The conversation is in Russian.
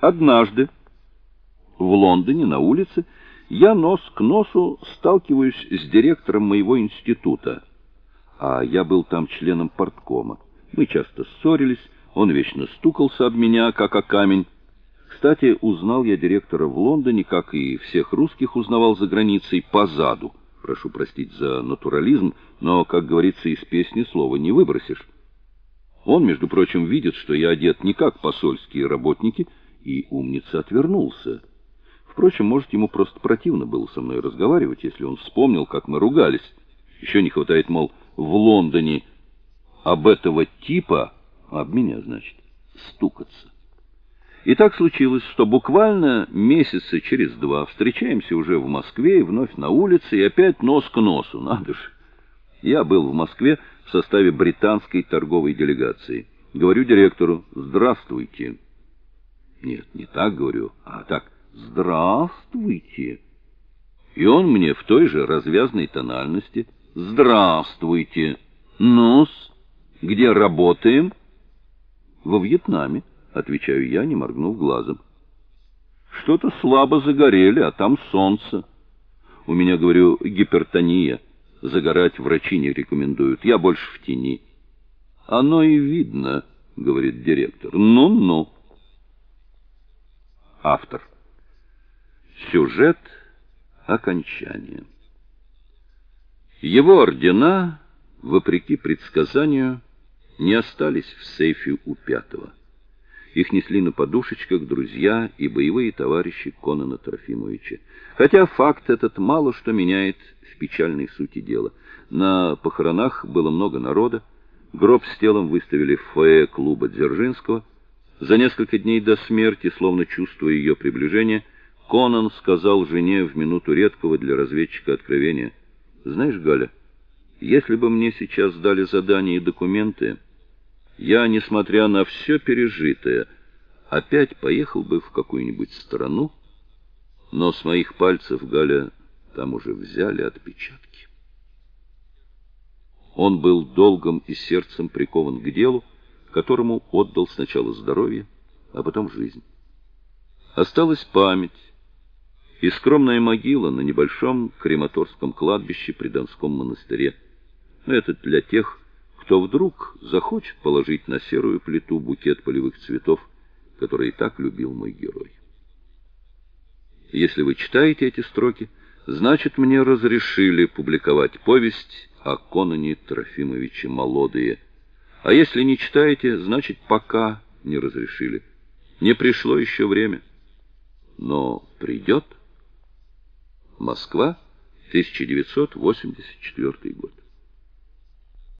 Однажды в Лондоне на улице я нос к носу сталкиваюсь с директором моего института, а я был там членом парткома. Мы часто ссорились, он вечно стукался об меня, как о камень. Кстати, узнал я директора в Лондоне, как и всех русских узнавал за границей, по заду. Прошу простить за натурализм, но, как говорится, из песни слова не выбросишь. Он, между прочим, видит, что я одет не как посольские работники, и умница отвернулся. Впрочем, может, ему просто противно было со мной разговаривать, если он вспомнил, как мы ругались. Еще не хватает, мол, в Лондоне об этого типа, об меня, значит, стукаться. И так случилось, что буквально месяца через два встречаемся уже в Москве и вновь на улице, и опять нос к носу, надо же. Я был в Москве в составе британской торговой делегации. Говорю директору «Здравствуйте». Нет, не так говорю, а так «Здравствуйте». И он мне в той же развязной тональности «Здравствуйте». Ну-с, где работаем? Во Вьетнаме, отвечаю я, не моргнув глазом. Что-то слабо загорели, а там солнце. У меня, говорю, гипертония. Загорать врачи не рекомендуют. Я больше в тени. Оно и видно, говорит директор. Ну-ну. Автор. Сюжет окончания. Его ордена, вопреки предсказанию, не остались в сейфе у пятого. Их несли на подушечках друзья и боевые товарищи Конана Трофимовича. Хотя факт этот мало что меняет в печальной сути дела. На похоронах было много народа. Гроб с телом выставили в фойе клуба Дзержинского. За несколько дней до смерти, словно чувствуя ее приближение, Конан сказал жене в минуту редкого для разведчика откровения: "Знаешь, Галя, если бы мне сейчас дали задание и документы, я, несмотря на все пережитое, опять поехал бы в какую-нибудь страну, но с моих пальцев Галя там уже взяли отпечатки". Он был долгом и сердцем прикован к делу, которому отдал сначала здоровье, а потом жизнь. Осталась память и скромная могила на небольшом крематорском кладбище при Донском монастыре. Но это для тех, кто вдруг захочет положить на серую плиту букет полевых цветов, который так любил мой герой. Если вы читаете эти строки, значит, мне разрешили публиковать повесть о Конане Трофимовиче Молодые. А если не читаете, значит, пока не разрешили. Не пришло еще время. Но придет. Москва, 1984 год.